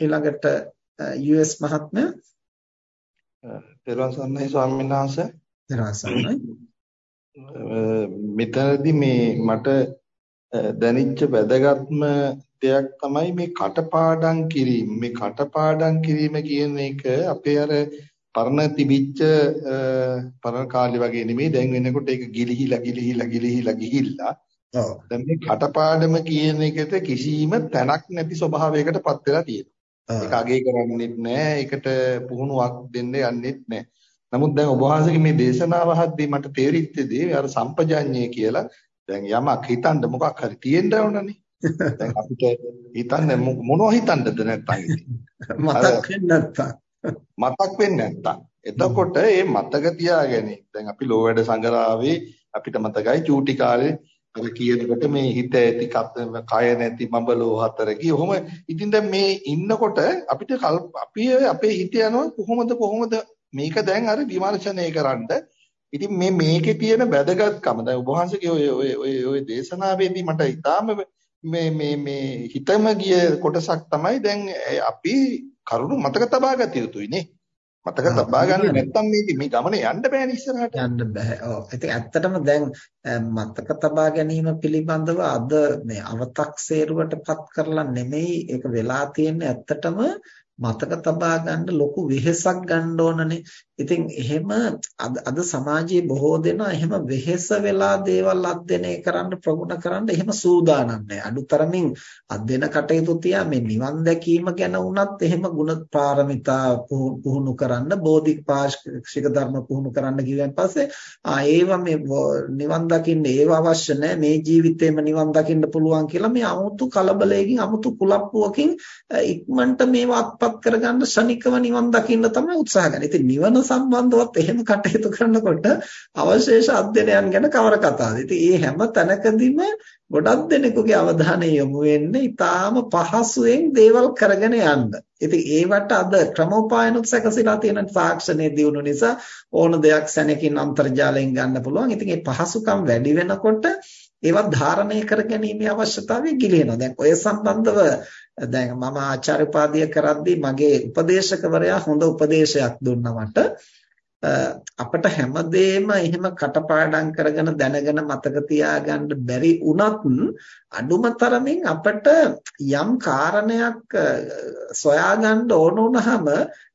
ඊළඟට US මහත්මයා. පෙරවන් සන්නයි ස්වාමීන් වහන්සේ. පෙරවන් සන්නයි මෙතනදී මේ මට දැනෙච්ච වැදගත්ම දෙයක් තමයි මේ කටපාඩම් කිරීම. මේ කටපාඩම් කිරීම කියන එක අපේ අර පරණ තිබිච්ච පරණ කාලේ වගේ නෙමෙයි. දැන් වෙනකොට ඒක ගිලිහිලා ගිලිහිලා ගිලිහිලා ගිහිල්ලා. ඔව්. දැන් මේ කටපාඩම කියන එකට කිසිම තැනක් නැති ස්වභාවයකට පත් වෙලා තියෙනවා ඒක අගේ කරන්නෙත් නෑ. ඒකට පුහුණුවක් දෙන්න යන්නෙත් නෑ. නමුත් දැන් ඔබ වහන්සේගේ මේ දේශනාව අහද්දී මට තේරිච්ච දේ අර සම්පජඤ්ඤය කියලා දැන් යමක් හිතන්න මොකක් හරි තියෙන්න ඕනනේ. දැන් අපිට හිතන්න මොනවා හිතන්නද නැත්තම් මතක් වෙන්නේ නැත්තම් මතක් වෙන්නේ නැත්තම් එතකොට මේ මතක තියාගැනීම දැන් අපි ලෝ වැඩ සංගරාවේ අපිට මතකයි චූටි කාලේ අර කියනකොට මේ හිත ඇති කය නැති මඹලෝ හතරකි. ඔහොම ඉතින් දැන් මේ ඉන්නකොට අපිට අපි අපේ හිත යනවා කොහොමද කොහොමද මේක දැන් අර විමර්ශනය කරන්න. ඉතින් මේ මේකේ තියෙන වැදගත්කම දැන් ඔබ වහන්සේගේ ඔය ඔය ඔය ඔය දේශනාවේදී මට ඊටාම මේ මේ මේ හිතම ගිය කොටසක් තමයි දැන් අපි කරුණු මතක තබා ගත යුතුයි නේ. මතක තබා ගන්න නැත්නම් මේක මේ ගමනේ යන්න බෑනේ ඉස්සරහට. යන්න බෑ. ඔව්. ඉතින් ඇත්තටම දැන් මතක තබා ගැනීම පිළිබඳව අද මේ අව탁සේරුවටපත් කරලා නෙමෙයි ඒක වෙලා තියෙන්නේ ඇත්තටම මතක තබා ගන්න ලොකු වෙහෙසක් ගන්න ඕනනේ. ඉතින් එහෙම අද සමාජයේ බොහෝ දෙනා එහෙම වෙහෙස වෙලා දේවල් අධ්‍යයනය කරන්න ප්‍රගුණ කරන්න එහෙම සූදානම් නැහැ. අඩුතරමින් අධ්‍යයන කටයුතු තියා මේ නිවන් දැකීම ගැන වුණත් එහෙම ಗುಣ පාරමිතා පුහුණු කරන්න, බෝධිපාක්ෂික ධර්ම පුහුණු කරන්න කිව්වන් පස්සේ ආ ඒව මේ නිවන් දකින්න ඒව අවශ්‍ය නැහැ. මේ ජීවිතේම නිවන් දකින්න පුළුවන් කියලා මේ 아무තු කලබලයකින් 아무තු කුලප්පුවකින් ඉක්මනට මේවා අත්පත් කරගන්න ශනිකව නිවන් දකින්න තමයි උත්සාහ කරන්නේ. ඉතින් නිවන සම්බන්ධවත් එහෙම කටයුතු කරනකොට අවශේෂ අධ්‍යයනයන් ගැන කවර කතාවද? ඉතින් මේ හැම තැනකදීම ගොඩක් දෙනෙකුගේ අවධානය යොමු වෙන්නේ ඊටාම පහසුවෙන් දේවල් කරගෙන යන්න. ඉතින් ඒවට අද ක්‍රමෝපායනුත් සැකසීලා තියෙන තාක්ෂණයේ දියුණු නිසා ඕන දෙයක් සැනකින් අන්තර්ජාලයෙන් ගන්න පුළුවන්. ඉතින් මේ පහසුකම් වැඩි වෙනකොට ඒවත් ධාරණය කර ගැනීමේ අවශ්‍යතාවය ගිලිනවා. දැන් ඔය සම්බන්ධව දැන් මම ආචාර්ය උපාධිය කරද්දී මගේ උපදේශකවරයා හොඳ උපදේශයක් දුන්නා මට. අපිට හැමදේම එහෙම කටපාඩම් කරගෙන දැනගෙන මතක තියාගන්න බැරි වුණත් අඩුම තරමින් අපිට යම් කාරණයක් සොයාගන්න ඕන වුණාම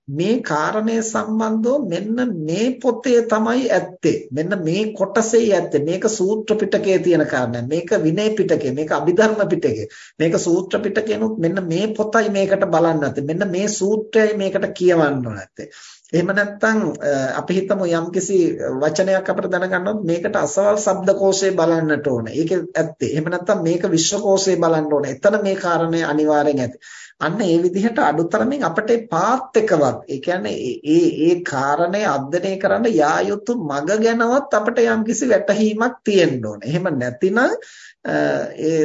මේ කාරණය සම්බන්ධව මෙන්න මේ පොතේ තමයි ඇත්තේ මෙන්න මේ කොටසේ ඇත්තේ මේක සූත්‍ර පිටකයේ තියෙන කාරණා මේක විනය පිටකේ මේක අභිධර්ම පිටකේ මේක සූත්‍ර පිටකේනොත් මෙන්න මේ පොතයි මේකට බලන්න නැත්තේ මෙන්න මේ සූත්‍රයයි මේකට කියවන්න නැත්තේ එහෙම නැත්නම් අපි හිතමු යම්කිසි වචනයක් අපිට දැනගන්නොත් මේකට අසවල් શબ્දකෝෂය බලන්නට ඕනේ. ඒක ඇත්තේ. එහෙම නැත්නම් මේක විශ්වකෝෂය බලන්න ඕනේ. එතන මේ කාරණේ අනිවාර්යෙන් ඇති. අන්න ඒ විදිහට අඩුතරමින් අපිට පාත් එකවත් ඒ කියන්නේ ඒ ඒ කාරණේ අධ්‍යයනය කරන්න යා යුතු මග ගැනවත් අපිට යම්කිසි වැටහීමක් තියෙන්න ඕනේ. එහෙම නැතිනම් ඒ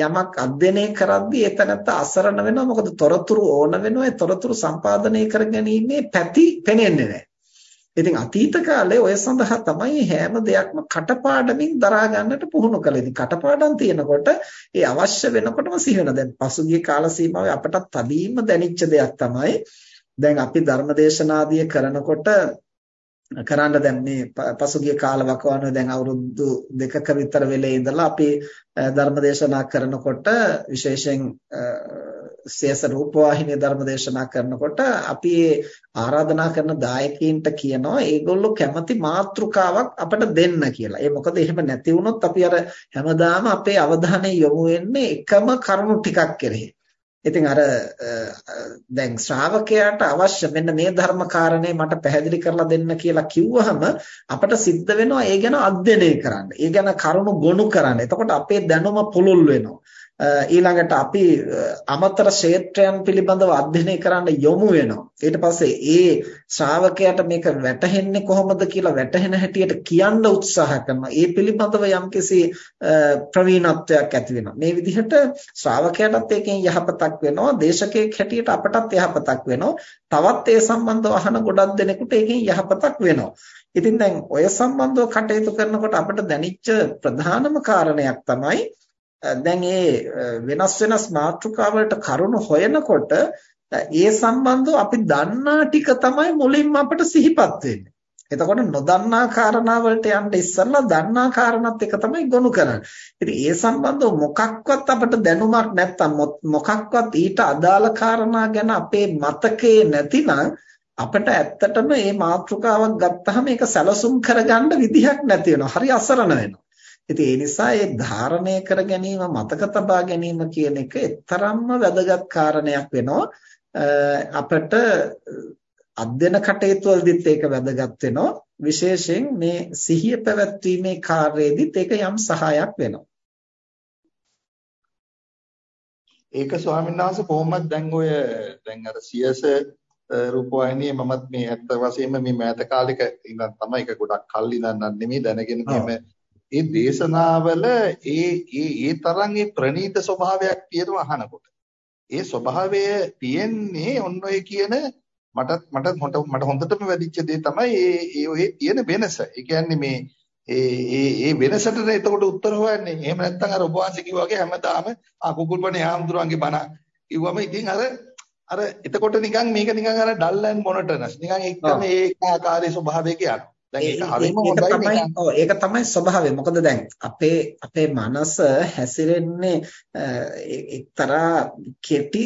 යමක් අධ්‍යයනය කරද්දී එතනත් අසරණ වෙනවා මොකද තොරතුරු ඕන වෙනවා ඒ තොරතුරු සම්පාදනය කරගැනීමේ පැති පෙනෙන්නේ නැහැ. ඉතින් අතීත කාලේ ඔය සඳහා තමයි හැම දෙයක්ම කටපාඩමින් දරා ගන්නට පුහුණු කළේ. ඉතින් කටපාඩම් තියෙනකොට ඒ අවශ්‍ය වෙනකොටම සිහි වෙනවා. දැන් පසුගිය කාල සීමාවේ අපට තදීම දැනිච්ච දෙයක් තමයි දැන් අපි ධර්මදේශනාදිය කරනකොට කරන්න දැන් මේ පසුගිය කාල වකවානුවේ දැන් අවුරුදු දෙකක විතර වෙලේ ඉඳලා අපි ධර්මදේශනා කරනකොට විශේෂයෙන් සියස රූපවාහිනිය ධර්මදේශනා කරනකොට අපි ආරාධනා කරන දායකයින්ට කියනවා ඒගොල්ලෝ කැමති මාතෘකාවක් අපිට දෙන්න කියලා. ඒ මොකද එහෙම නැති වුණොත් අපි අර හැමදාම අපේ අවධානය යොමු වෙන්නේ එකම කරුණු ටිකක් කෙරෙහි. ඉතින් අර දැන් ශ්‍රාවකයාට අවශ්‍ය මෙන්න මේ ධර්ම කාරණේ මට පැහැදිලි කරලා දෙන්න කියලා කිව්වහම අපට සිද්ධ වෙනවා ඒ ගැන අධ්‍යයනය කරන්න. ඒ ගැන කරුණු ගොනු කරන්න. එතකොට අපේ දැනුම පුළුල් වෙනවා. ඊළඟට අපි අමතර ක්ෂේත්‍රයන් පිළිබඳව අධ්‍යයනය කරන්න යොමු වෙනවා. ඊට පස්සේ ඒ ශ්‍රාවකයාට මේක වැටහෙන්නේ කොහොමද කියලා වැටහෙන හැටියට කියන්න උත්සාහ කරනවා. ඒ පිළිබඳව යම්කිසි ප්‍රවීණත්වයක් ඇති වෙනවා. මේ විදිහට ශ්‍රාවකයාටත් ඒකෙන් යහපතක් වෙනවා. දේශකයෙක් හැටියට අපටත් යහපතක් වෙනවා. තවත් ඒ සම්බන්ධව අහන ගොඩක් දෙනෙකුට ඒකෙන් යහපතක් වෙනවා. ඉතින් දැන් ඔය සම්බන්ධව කටයුතු කරනකොට අපිට දැනෙච්ච ප්‍රධානම කාරණයක් තමයි දැන් මේ වෙනස් වෙනස් මාතෘකාවලට කරුණු හොයනකොට ඒ සම්බන්ධව අපි දන්නා ටික තමයි මුලින්ම අපිට සිහිපත් වෙන්නේ. එතකොට නොදන්නා කාරණා වලට යන්න ඉස්සෙල්ලා දන්නා කාරණාත් එක තමයි ගොනු කරන්නේ. ඉතින් ඒ සම්බන්ධව මොකක්වත් අපිට දැනුමක් නැත්තම් මොකක්වත් ඊට අදාළ කාරණා ගැන අපේ මතකේ නැතිනම් අපිට ඇත්තටම මේ මාතෘකාවක් ගත්තාම ඒක සැලසුම් කරගන්න විදිහක් නැති වෙනවා. හරි අසරණ වෙනවා. ඉතින් ඒ නිසා මේ ධාරණය කර ගැනීම මතක තබා ගැනීම කියන එක එතරම්ම වැදගත් කාරණයක් වෙනවා. අපිට අධ්‍යයන කටයුතු වලදීත් ඒක වැදගත් වෙනවා. විශේෂයෙන් මේ සිහිය පැවැත්වීමේ කාර්යයේදීත් ඒක යම් සහායක් වෙනවා. ඒක ස්වාමීන් වහන්සේ කොහොමද දැන් ඔය දැන් අර සියස රූපවාහිනියේ මමත් මේ ඇත්ත වශයෙන්ම මේ මෑත කාලෙක ඉඳන් තමයි ඒක ගොඩක් කල් ඉඳන් නෙමෙයි දැනගෙන මෙහෙම ඒ දේශනාවල ඒ ඒ ඒ තරම් ඒ ප්‍රණීත ස්වභාවයක් තියෙනවා අහනකොට. ඒ ස්වභාවය තියෙන්නේ ඔන්න ඔය කියන මටත් මට මට හොඳටම වැදිච්ච දේ තමයි ඒ ඒ ඔය තියෙන වෙනස. ඒ කියන්නේ මේ ඒ ඒ ඒ වෙනසට එතකොට උත්තර හොයන්නේ. එහෙම නැත්නම් අර වහන්සේ කිව්වා වගේ හැමදාම ආ කුකුල්පනේ ආම්දුරන්ගේ බණ කිව්වම ඉතින් අර අර එතකොට නිකන් මේක නිකන් අර ඩල් ඇන් මොනටනස් නිකන් එකම ඒකාකාරී ස්වභාවයක යනවා. දැන් ඒක හරිම හොඳයි ඔව් ඒක තමයි ස්වභාවය. මොකද දැන් අපේ අපේ මනස හැසිරෙන්නේ එක්තරා කෙටි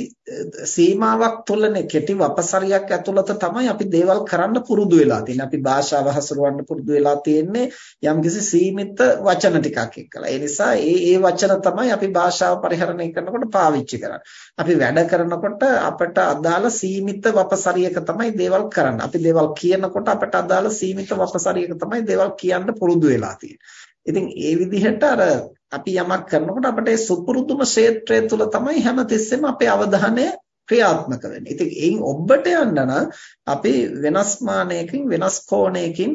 සීමාවක් තුළනේ කෙටි වපසරියක් ඇතුළත තමයි අපි දේවල් කරන්න පුරුදු වෙලා තියෙන්නේ. අපි භාෂාව හසුරවන්න පුරුදු වෙලා තියෙන්නේ යම්කිසි සීමිත වචන ටිකක් එක්කලා. ඒ නිසා ඒ ඒ වචන තමයි අපි භාෂාව පරිහරණය කරනකොට පාවිච්චි කරන්නේ. අපි වැඩ කරනකොට අපට අදාළ සීමිත වපසරියක තමයි දේවල් කරන්නේ. අපි දේවල් කියනකොට අපට අදාළ සීමිත වපසරියක තමයි දේවල් කියන්න පුරුදු වෙලා තියෙන්නේ. ඉතින් ඒ විදිහට අර අපි යමක් කරනකොට අපිට ඒ සුපුරුදුම ක්ෂේත්‍රය තුල තමයි හැමතිස්සෙම අපේ අවධානය ක්‍රියාත්මක වෙන්නේ. ඉතින් එයින් ඔබට යන්න නම් අපි වෙනස් මානයකින් වෙනස් කෝණයකින්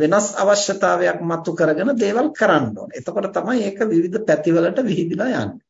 වෙනස් අවශ්‍යතාවයක් මතු කරගෙන දේවල් කරන්න ඕනේ. එතකොට තමයි ඒක විවිධ පැතිවලට විහිදලා යන්නේ.